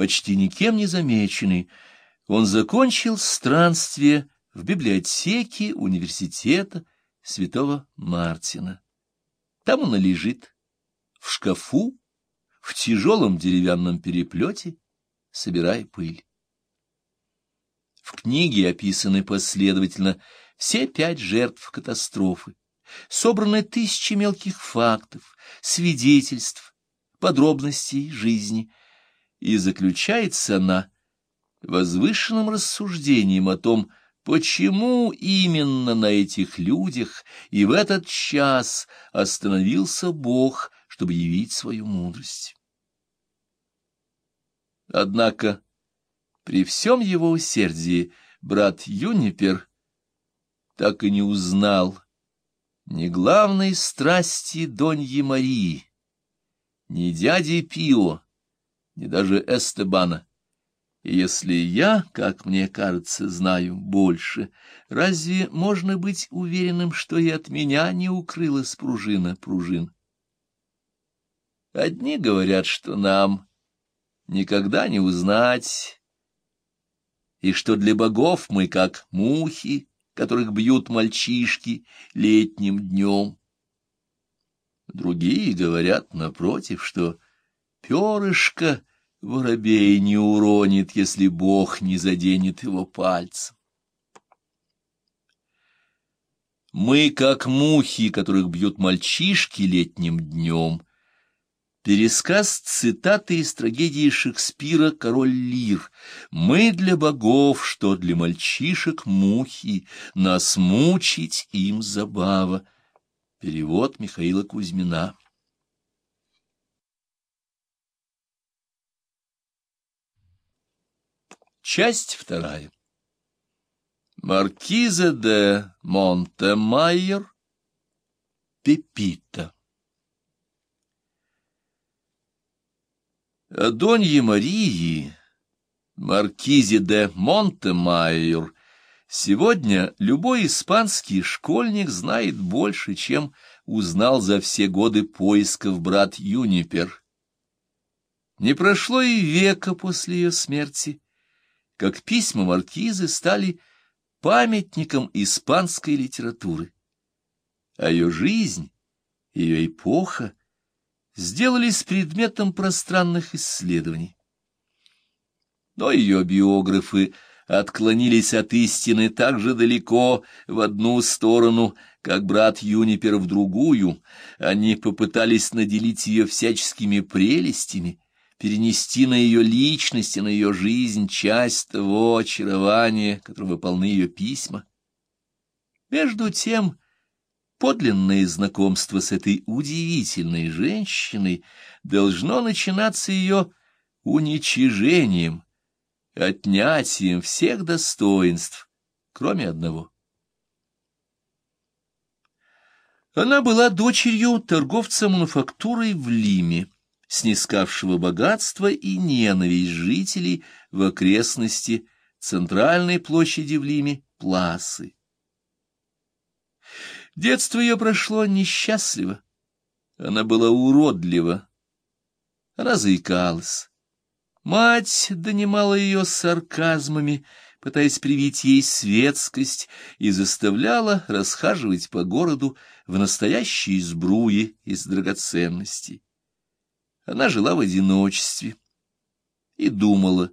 почти никем не замеченный, он закончил странствие в библиотеке университета святого Мартина. Там он лежит, в шкафу, в тяжелом деревянном переплете, собирая пыль. В книге описаны последовательно все пять жертв катастрофы, собраны тысячи мелких фактов, свидетельств, подробностей жизни, и заключается она возвышенным рассуждением о том, почему именно на этих людях и в этот час остановился Бог, чтобы явить свою мудрость. Однако при всем его усердии брат Юнипер так и не узнал ни главной страсти Доньи Марии, ни дяди Пио, ни даже Эстебана. И если я, как мне кажется, знаю больше, разве можно быть уверенным, что и от меня не укрылась пружина пружин? Одни говорят, что нам никогда не узнать, и что для богов мы как мухи, которых бьют мальчишки летним днем. Другие говорят, напротив, что перышко воробей не уронит, если Бог не заденет его пальцем. Мы, как мухи, которых бьют мальчишки летним днем, Пересказ цитаты из трагедии Шекспира «Король Лир». «Мы для богов, что для мальчишек мухи, нас мучить им забава». Перевод Михаила Кузьмина. Часть вторая. Маркиза де Монтемайер Пепита О Донье Марии, маркизе де Монтемайор, сегодня любой испанский школьник знает больше, чем узнал за все годы поисков брат Юнипер. Не прошло и века после ее смерти, как письма маркизы стали памятником испанской литературы. А ее жизнь, ее эпоха — сделались предметом пространных исследований. Но ее биографы отклонились от истины так же далеко в одну сторону, как брат Юнипер в другую. Они попытались наделить ее всяческими прелестями, перенести на ее личность и на ее жизнь часть того очарования, которым выполны ее письма. Между тем, Подлинное знакомство с этой удивительной женщиной должно начинаться ее уничижением, отнятием всех достоинств, кроме одного. Она была дочерью торговца мануфактурой в Лиме, снискавшего богатство и ненависть жителей в окрестности центральной площади в Лиме Пласы. Детство ее прошло несчастливо. Она была уродлива. Она. Мать донимала ее сарказмами, пытаясь привить ей светскость, и заставляла расхаживать по городу в настоящей сбруе из драгоценностей. Она жила в одиночестве и думала